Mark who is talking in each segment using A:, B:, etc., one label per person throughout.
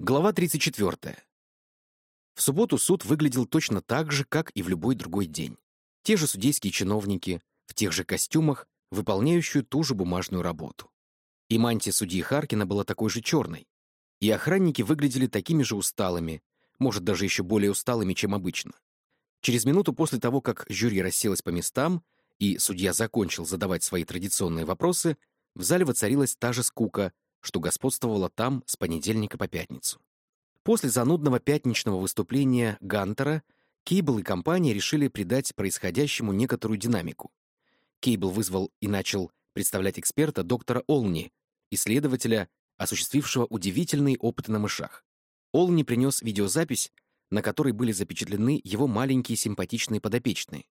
A: Глава 34. В субботу суд выглядел точно так же, как и в любой другой день. Те же судейские чиновники, в тех же костюмах, выполняющие ту же бумажную работу. И мантия судьи Харкина была такой же черной. И охранники выглядели такими же усталыми, может, даже еще более усталыми, чем обычно. Через минуту после того, как жюри расселось по местам, и судья закончил задавать свои традиционные вопросы, в зале воцарилась та же скука, что господствовало там с понедельника по пятницу. После занудного пятничного выступления Гантера Кейбл и компания решили придать происходящему некоторую динамику. Кейбл вызвал и начал представлять эксперта доктора Олни, исследователя, осуществившего удивительные опыты на мышах. Олни принес видеозапись, на которой были запечатлены его маленькие симпатичные подопечные.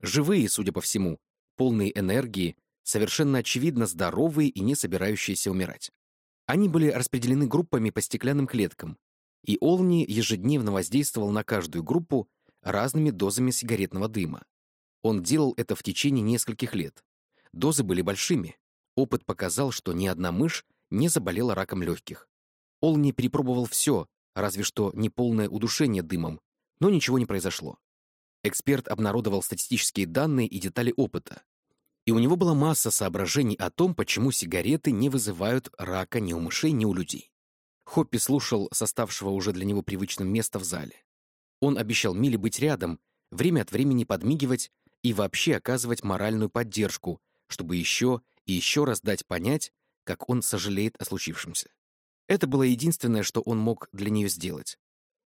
A: Живые, судя по всему, полные энергии, совершенно очевидно здоровые и не собирающиеся умирать. Они были распределены группами по стеклянным клеткам, и Олни ежедневно воздействовал на каждую группу разными дозами сигаретного дыма. Он делал это в течение нескольких лет. Дозы были большими. Опыт показал, что ни одна мышь не заболела раком легких. Олни перепробовал все, разве что неполное удушение дымом, но ничего не произошло. Эксперт обнародовал статистические данные и детали опыта, и у него была масса соображений о том, почему сигареты не вызывают рака ни у мышей, ни у людей. Хоппи слушал составшего уже для него привычным места в зале. Он обещал Миле быть рядом, время от времени подмигивать и вообще оказывать моральную поддержку, чтобы еще и еще раз дать понять, как он сожалеет о случившемся. Это было единственное, что он мог для нее сделать.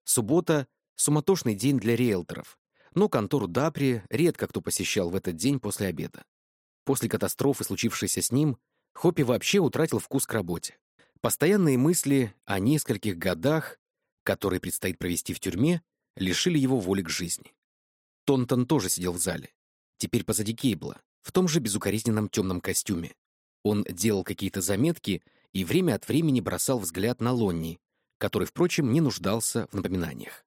A: Суббота — суматошный день для риэлторов, но контору Дапри редко кто посещал в этот день после обеда. После катастрофы, случившейся с ним, Хоппи вообще утратил вкус к работе. Постоянные мысли о нескольких годах, которые предстоит провести в тюрьме, лишили его воли к жизни. Тонтон тоже сидел в зале. Теперь позади Кейбла, в том же безукоризненном темном костюме. Он делал какие-то заметки и время от времени бросал взгляд на Лонни, который, впрочем, не нуждался в напоминаниях.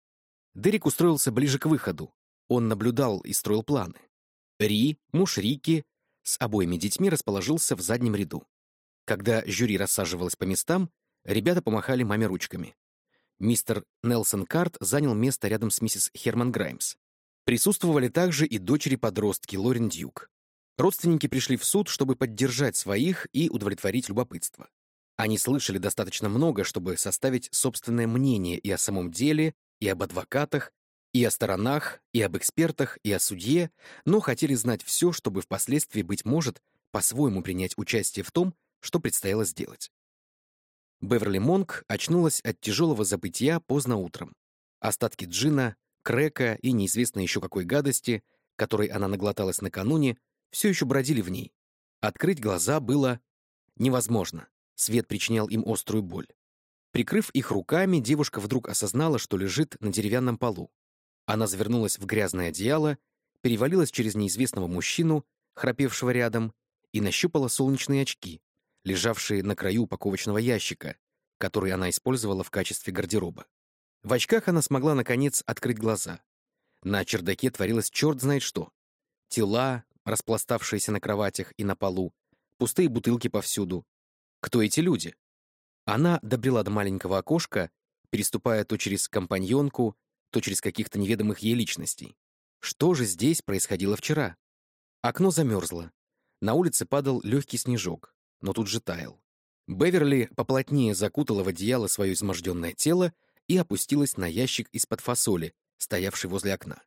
A: Дерек устроился ближе к выходу. Он наблюдал и строил планы. Ри, муж Рики, с обоими детьми расположился в заднем ряду. Когда жюри рассаживалось по местам, ребята помахали маме ручками. Мистер Нелсон Карт занял место рядом с миссис Херман Граймс. Присутствовали также и дочери-подростки Лорен Дьюк. Родственники пришли в суд, чтобы поддержать своих и удовлетворить любопытство. Они слышали достаточно много, чтобы составить собственное мнение и о самом деле, и об адвокатах, и о сторонах, и об экспертах, и о судье, но хотели знать все, чтобы впоследствии, быть может, по-своему принять участие в том, что предстояло сделать. Беверли Монк очнулась от тяжелого забытия поздно утром. Остатки джина, крека и неизвестно еще какой гадости, которой она наглоталась накануне, все еще бродили в ней. Открыть глаза было невозможно. Свет причинял им острую боль. Прикрыв их руками, девушка вдруг осознала, что лежит на деревянном полу. Она завернулась в грязное одеяло, перевалилась через неизвестного мужчину, храпевшего рядом, и нащупала солнечные очки, лежавшие на краю упаковочного ящика, который она использовала в качестве гардероба. В очках она смогла, наконец, открыть глаза. На чердаке творилось черт знает что. Тела, распластавшиеся на кроватях и на полу, пустые бутылки повсюду. Кто эти люди? Она добрела до маленького окошка, переступая то через компаньонку, то через каких-то неведомых ей личностей. Что же здесь происходило вчера? Окно замерзло. На улице падал легкий снежок, но тут же таял. Беверли поплотнее закутала в одеяло свое изможденное тело и опустилась на ящик из-под фасоли, стоявший возле окна.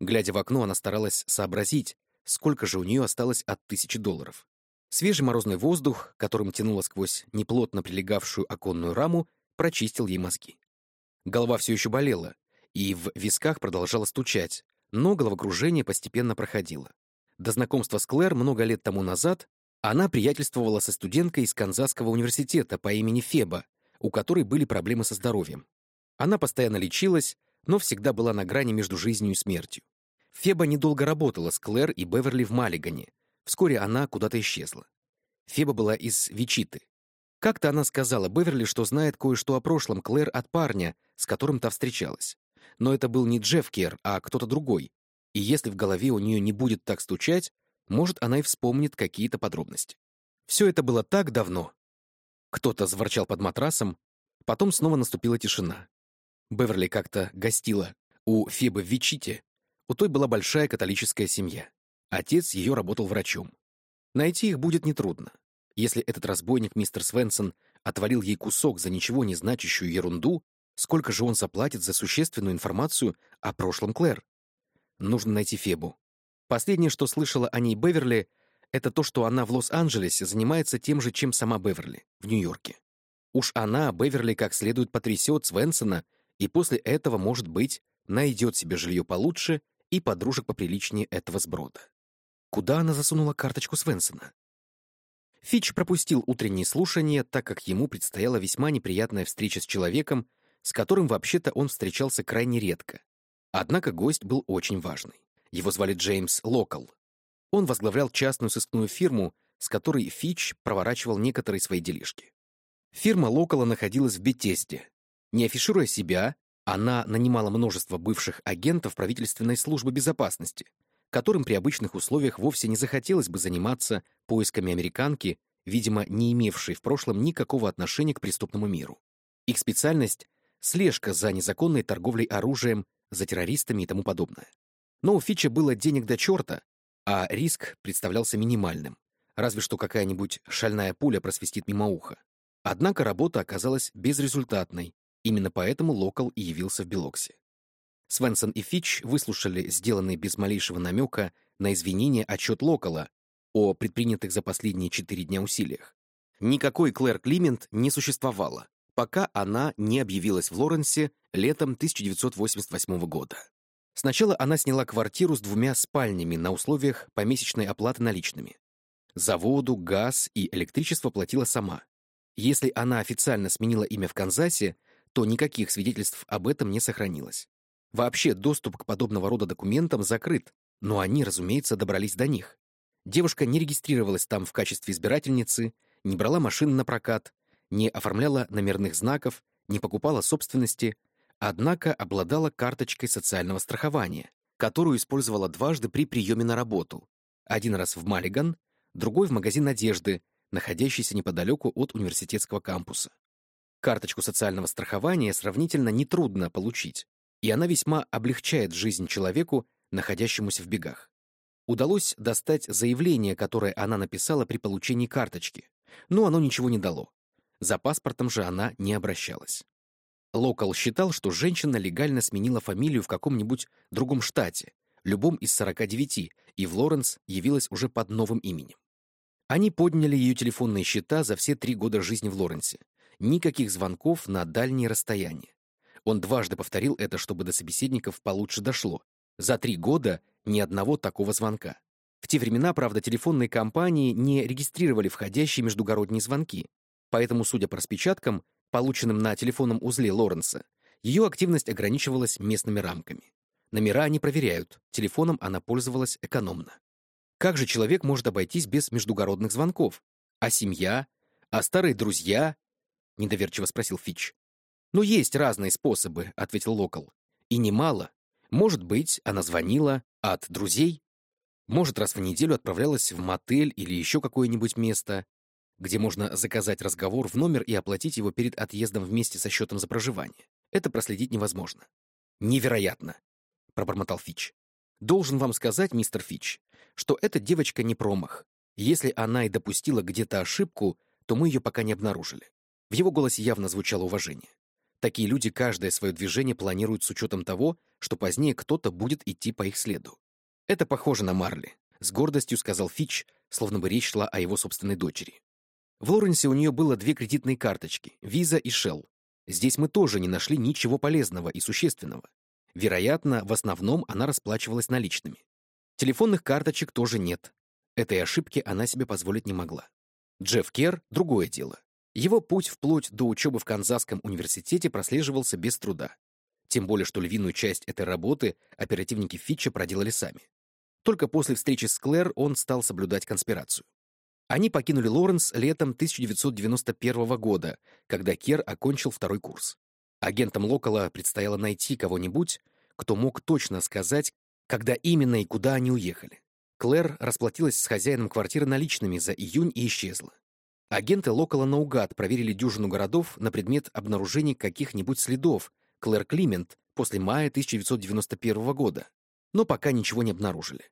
A: Глядя в окно, она старалась сообразить, сколько же у нее осталось от тысячи долларов. Свежий морозный воздух, которым тянуло сквозь неплотно прилегавшую оконную раму, прочистил ей мозги. Голова все еще болела, и в висках продолжало стучать, но головокружение постепенно проходило. До знакомства с Клэр много лет тому назад она приятельствовала со студенткой из Канзасского университета по имени Феба, у которой были проблемы со здоровьем. Она постоянно лечилась, но всегда была на грани между жизнью и смертью. Феба недолго работала с Клэр и Беверли в Маллигане. Вскоре она куда-то исчезла. Феба была из Вичиты. Как-то она сказала Беверли, что знает кое-что о прошлом Клэр от парня, с которым та встречалась но это был не Джефф Кер, а кто-то другой. И если в голове у нее не будет так стучать, может, она и вспомнит какие-то подробности. Все это было так давно. Кто-то заворчал под матрасом, Потом снова наступила тишина. Беверли как-то гостила у Фебы в Вичите. У той была большая католическая семья. Отец ее работал врачом. Найти их будет нетрудно. Если этот разбойник мистер Свенсон отвалил ей кусок за ничего не значащую ерунду, сколько же он заплатит за существенную информацию о прошлом Клэр? Нужно найти Фебу. Последнее, что слышала о ней Беверли, это то, что она в Лос-Анджелесе занимается тем же, чем сама Беверли в Нью-Йорке. Уж она, Беверли, как следует потрясет Свенсона, и после этого, может быть, найдет себе жилье получше и подружек поприличнее этого сброда. Куда она засунула карточку Свенсона? Фич пропустил утренние слушания, так как ему предстояла весьма неприятная встреча с человеком, с которым вообще-то он встречался крайне редко. Однако гость был очень важный. Его звали Джеймс Локал. Он возглавлял частную сыскную фирму, с которой Фич проворачивал некоторые свои делишки. Фирма Локала находилась в Бетесде. Не афишируя себя, она нанимала множество бывших агентов правительственной службы безопасности, которым при обычных условиях вовсе не захотелось бы заниматься поисками американки, видимо, не имевшей в прошлом никакого отношения к преступному миру. Их специальность — слежка за незаконной торговлей оружием, за террористами и тому подобное. Но у Фича было денег до черта, а риск представлялся минимальным, разве что какая-нибудь шальная пуля просвистит мимо уха. Однако работа оказалась безрезультатной, именно поэтому Локал и явился в Белоксе. Свенсон и Фич выслушали сделанный без малейшего намека на извинения отчет Локала о предпринятых за последние четыре дня усилиях. Никакой Клэр Климент не существовало, пока она не объявилась в Лоренсе летом 1988 года. Сначала она сняла квартиру с двумя спальнями на условиях помесячной оплаты наличными. За воду, газ и электричество платила сама. Если она официально сменила имя в Канзасе, то никаких свидетельств об этом не сохранилось. Вообще, доступ к подобного рода документам закрыт, но они, разумеется, добрались до них. Девушка не регистрировалась там в качестве избирательницы, не брала машины на прокат, не оформляла номерных знаков, не покупала собственности, однако обладала карточкой социального страхования, которую использовала дважды при приеме на работу. Один раз в Маллиган, другой в магазин одежды, находящийся неподалеку от университетского кампуса. Карточку социального страхования сравнительно нетрудно получить, и она весьма облегчает жизнь человеку, находящемуся в бегах. Удалось достать заявление, которое она написала при получении карточки, но оно ничего не дало. За паспортом же она не обращалась. Локал считал, что женщина легально сменила фамилию в каком-нибудь другом штате, любом из 49, и в Лоренс явилась уже под новым именем. Они подняли ее телефонные счета за все три года жизни в Лоренсе. Никаких звонков на дальние расстояния. Он дважды повторил это, чтобы до собеседников получше дошло. За три года ни одного такого звонка. В те времена, правда, телефонные компании не регистрировали входящие междугородние звонки, поэтому, судя по распечаткам, полученным на телефонном узле Лоренса, ее активность ограничивалась местными рамками. Номера они проверяют, телефоном она пользовалась экономно. Как же человек может обойтись без междугородных звонков? А семья? А старые друзья? Недоверчиво спросил Фич. «Ну, есть разные способы», — ответил Локал. «И немало. Может быть, она звонила от друзей? Может, раз в неделю отправлялась в мотель или еще какое-нибудь место, где можно заказать разговор в номер и оплатить его перед отъездом вместе со счетом за проживание. Это проследить невозможно. «Невероятно!» — пробормотал Фич. «Должен вам сказать, мистер Фич, что эта девочка не промах. Если она и допустила где-то ошибку, то мы ее пока не обнаружили». В его голосе явно звучало уважение. Такие люди каждое свое движение планируют с учетом того, что позднее кто-то будет идти по их следу. «Это похоже на Марли», — с гордостью сказал Фич, словно бы речь шла о его собственной дочери. В Лоренсе у нее было две кредитные карточки — Visa и Shell. Здесь мы тоже не нашли ничего полезного и существенного. Вероятно, в основном она расплачивалась наличными. Телефонных карточек тоже нет. Этой ошибки она себе позволить не могла. Джефф Кер — другое дело. Его путь вплоть до учебы в Канзасском университете прослеживался без труда. Тем более, что львиную часть этой работы оперативники Фитча проделали сами. Только после встречи с Клэр он стал соблюдать конспирацию. Они покинули Лоренс летом 1991 года, когда Кер окончил второй курс. Агентам Локала предстояло найти кого-нибудь, кто мог точно сказать, когда именно и куда они уехали. Клэр расплатилась с хозяином квартиры наличными за июнь и исчезла. Агенты Локала наугад проверили дюжину городов на предмет обнаружения каких-нибудь следов Клэр Климент после мая 1991 года, но пока ничего не обнаружили.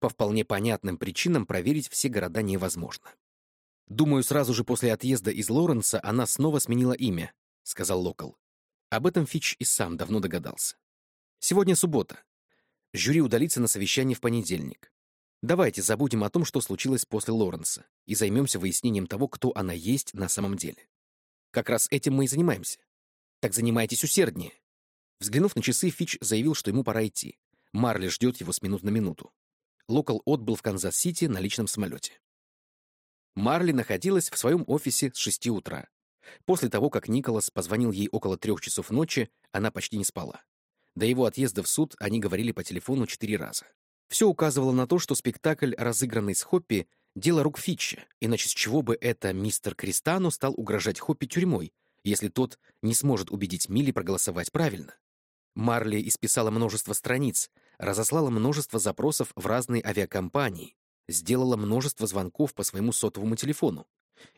A: По вполне понятным причинам проверить все города невозможно. «Думаю, сразу же после отъезда из Лоренса она снова сменила имя», — сказал Локал. Об этом Фич и сам давно догадался. «Сегодня суббота. Жюри удалится на совещание в понедельник. Давайте забудем о том, что случилось после Лоренса, и займемся выяснением того, кто она есть на самом деле. Как раз этим мы и занимаемся. Так занимайтесь усерднее. Взглянув на часы, Фитч заявил, что ему пора идти. Марли ждет его с минут на минуту. Локал отбыл в Канзас-Сити на личном самолете. Марли находилась в своем офисе с 6 утра. После того, как Николас позвонил ей около трех часов ночи, она почти не спала. До его отъезда в суд они говорили по телефону четыре раза. Все указывало на то, что спектакль, разыгранный с Хоппи, дело рук Фитча, иначе с чего бы это мистер Кристано стал угрожать Хоппи тюрьмой, если тот не сможет убедить Милли проголосовать правильно. Марли исписала множество страниц, разослала множество запросов в разные авиакомпании, сделала множество звонков по своему сотовому телефону.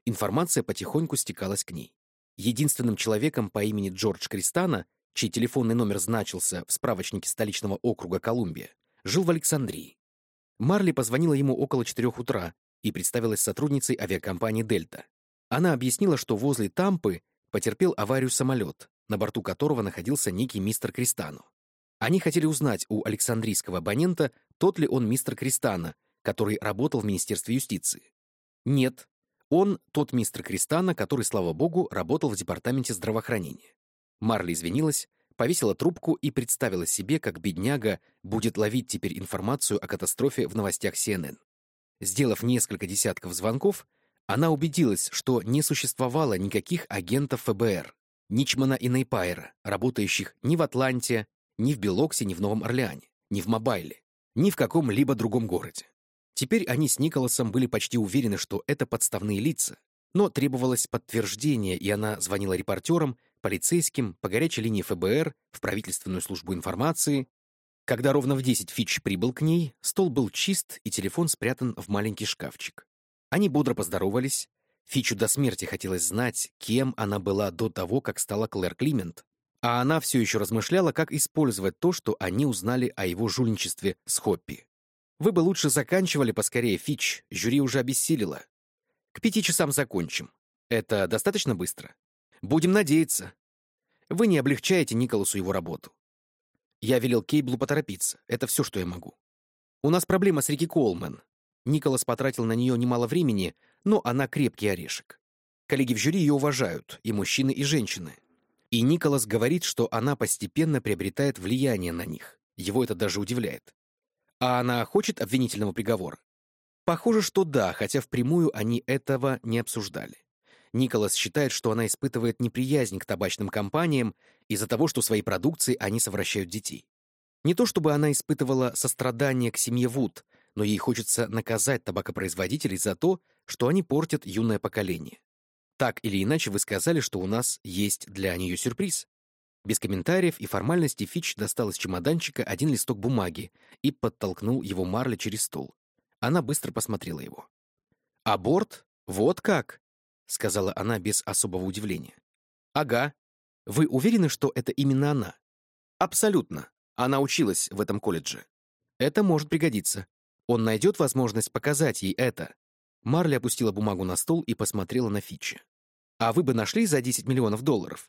A: Информация потихоньку стекалась к ней. Единственным человеком по имени Джордж Кристана, чей телефонный номер значился в справочнике столичного округа Колумбия, жил в Александрии. Марли позвонила ему около четырех утра и представилась сотрудницей авиакомпании «Дельта». Она объяснила, что возле Тампы потерпел аварию самолет, на борту которого находился некий мистер Кристано. Они хотели узнать у Александрийского абонента, тот ли он мистер Кристана, который работал в Министерстве юстиции. Нет, он тот мистер Кристана, который, слава богу, работал в Департаменте здравоохранения. Марли извинилась, повесила трубку и представила себе, как бедняга будет ловить теперь информацию о катастрофе в новостях CNN. Сделав несколько десятков звонков, она убедилась, что не существовало никаких агентов ФБР, Ничмана и Нейпайра, работающих ни в Атланте, ни в Белоксе, ни в Новом Орлеане, ни в Мобайле, ни в каком-либо другом городе. Теперь они с Николасом были почти уверены, что это подставные лица, но требовалось подтверждение, и она звонила репортерам, полицейским, по горячей линии ФБР, в правительственную службу информации. Когда ровно в 10 Фич прибыл к ней, стол был чист и телефон спрятан в маленький шкафчик. Они бодро поздоровались. Фичу до смерти хотелось знать, кем она была до того, как стала Клэр Климент, а она все еще размышляла, как использовать то, что они узнали о его жульничестве с Хоппи. «Вы бы лучше заканчивали поскорее, Фич, жюри уже обессилило. К пяти часам закончим. Это достаточно быстро? Будем надеяться. Вы не облегчаете Николасу его работу. Я велел Кейблу поторопиться. Это все, что я могу. У нас проблема с Рики Колман. Николас потратил на нее немало времени, но она крепкий орешек. Коллеги в жюри ее уважают, и мужчины, и женщины. И Николас говорит, что она постепенно приобретает влияние на них. Его это даже удивляет. А она хочет обвинительного приговора? Похоже, что да, хотя впрямую они этого не обсуждали. Николас считает, что она испытывает неприязнь к табачным компаниям из-за того, что своей продукцией они совращают детей. Не то чтобы она испытывала сострадание к семье Вуд, но ей хочется наказать табакопроизводителей за то, что они портят юное поколение. Так или иначе, вы сказали, что у нас есть для нее сюрприз. Без комментариев и формальностей Фич достал из чемоданчика один листок бумаги и подтолкнул его Марли через стол. Она быстро посмотрела его. «Аборт? Вот как?» — сказала она без особого удивления. «Ага. Вы уверены, что это именно она?» «Абсолютно. Она училась в этом колледже. Это может пригодиться. Он найдет возможность показать ей это». Марли опустила бумагу на стол и посмотрела на Фичи. А вы бы нашли за 10 миллионов долларов?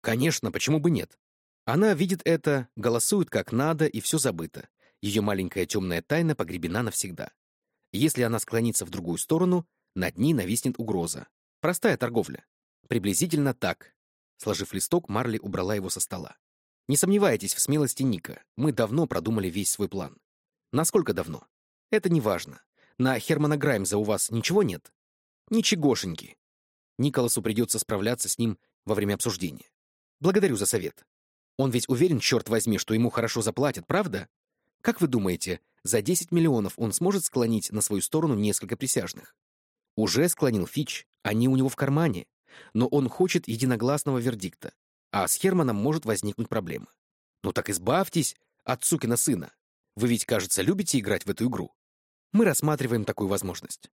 A: Конечно, почему бы нет? Она видит это, голосует как надо, и все забыто. Ее маленькая темная тайна погребена навсегда. Если она склонится в другую сторону, над ней нависнет угроза. Простая торговля. Приблизительно так. Сложив листок, Марли убрала его со стола. Не сомневайтесь в смелости Ника. Мы давно продумали весь свой план. Насколько давно? Это не важно. На Хермана Граймза у вас ничего нет? Ничегошеньки. Николасу придется справляться с ним во время обсуждения. Благодарю за совет. Он ведь уверен, черт возьми, что ему хорошо заплатят, правда? Как вы думаете, за 10 миллионов он сможет склонить на свою сторону несколько присяжных? Уже склонил Фич, они у него в кармане. Но он хочет единогласного вердикта. А с Херманом может возникнуть проблема. Ну так избавьтесь от сукина сына. Вы ведь, кажется, любите играть в эту игру. Мы рассматриваем такую возможность.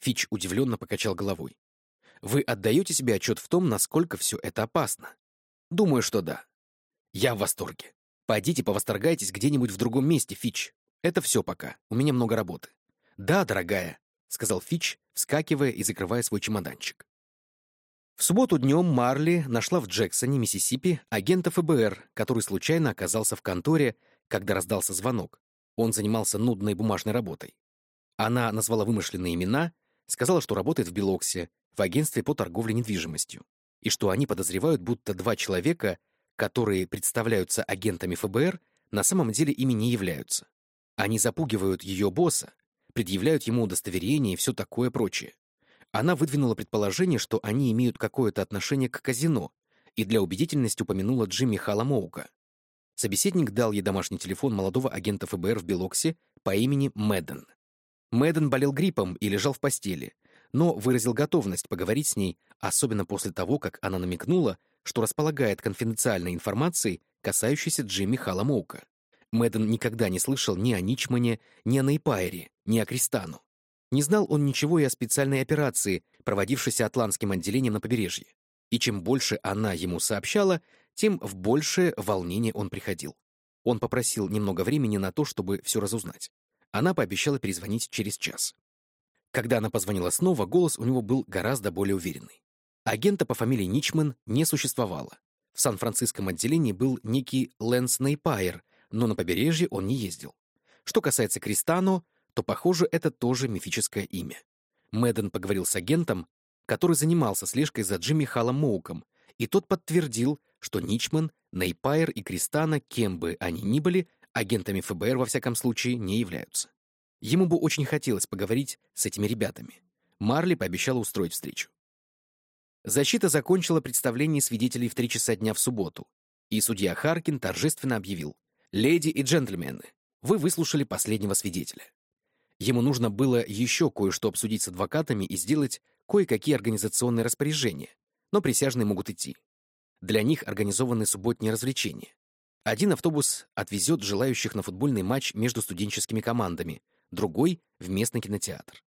A: Фич удивленно покачал головой. Вы отдаете себе отчет в том, насколько все это опасно? Думаю, что да. Я в восторге. Пойдите повосторгайтесь где-нибудь в другом месте, Фич. Это все пока. У меня много работы. Да, дорогая, сказал Фич, вскакивая и закрывая свой чемоданчик. В субботу днем Марли нашла в Джексоне, Миссисипи, агента ФБР, который случайно оказался в конторе, когда раздался звонок. Он занимался нудной бумажной работой. Она назвала вымышленные имена, сказала, что работает в Белоксе, в агентстве по торговле недвижимостью, и что они подозревают, будто два человека, которые представляются агентами ФБР, на самом деле ими не являются. Они запугивают ее босса, предъявляют ему удостоверение и все такое прочее. Она выдвинула предположение, что они имеют какое-то отношение к казино, и для убедительности упомянула Джимми Халамоука. Собеседник дал ей домашний телефон молодого агента ФБР в Белоксе по имени Мэдден. Мэдден болел гриппом и лежал в постели, но выразил готовность поговорить с ней, особенно после того, как она намекнула, что располагает конфиденциальной информацией, касающейся Джимми Халамоука. Мэдден никогда не слышал ни о Ничмане, ни о Нейпайре, ни о Кристану. Не знал он ничего и о специальной операции, проводившейся атлантским отделением на побережье. И чем больше она ему сообщала, тем в большее волнение он приходил. Он попросил немного времени на то, чтобы все разузнать. Она пообещала перезвонить через час. Когда она позвонила снова, голос у него был гораздо более уверенный. Агента по фамилии Ничман не существовало. В Сан-Франциском отделении был некий Лэнс Нейпайер, но на побережье он не ездил. Что касается Кристано, то, похоже, это тоже мифическое имя. Мэдден поговорил с агентом, который занимался слежкой за Джимми Халлом Моуком, и тот подтвердил, что Ничман, Нейпайр и Кристана, кем бы они ни были, агентами ФБР во всяком случае не являются. Ему бы очень хотелось поговорить с этими ребятами. Марли пообещала устроить встречу. Защита закончила представление свидетелей в три часа дня в субботу, и судья Харкин торжественно объявил «Леди и джентльмены, вы выслушали последнего свидетеля. Ему нужно было еще кое-что обсудить с адвокатами и сделать кое-какие организационные распоряжения, но присяжные могут идти. Для них организованы субботние развлечения. Один автобус отвезет желающих на футбольный матч между студенческими командами, другой — в местный кинотеатр.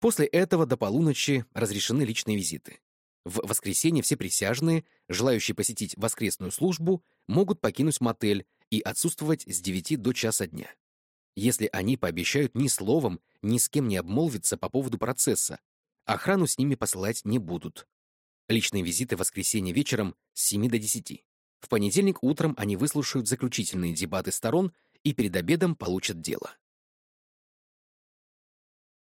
A: После этого до полуночи разрешены личные визиты. В воскресенье все присяжные, желающие посетить воскресную службу, могут покинуть мотель и отсутствовать с 9 до часа дня если они пообещают ни словом, ни с кем не обмолвиться по поводу процесса. Охрану с ними посылать не будут. Личные визиты в воскресенье вечером с 7 до 10. В понедельник утром они выслушают заключительные дебаты сторон и перед обедом получат дело.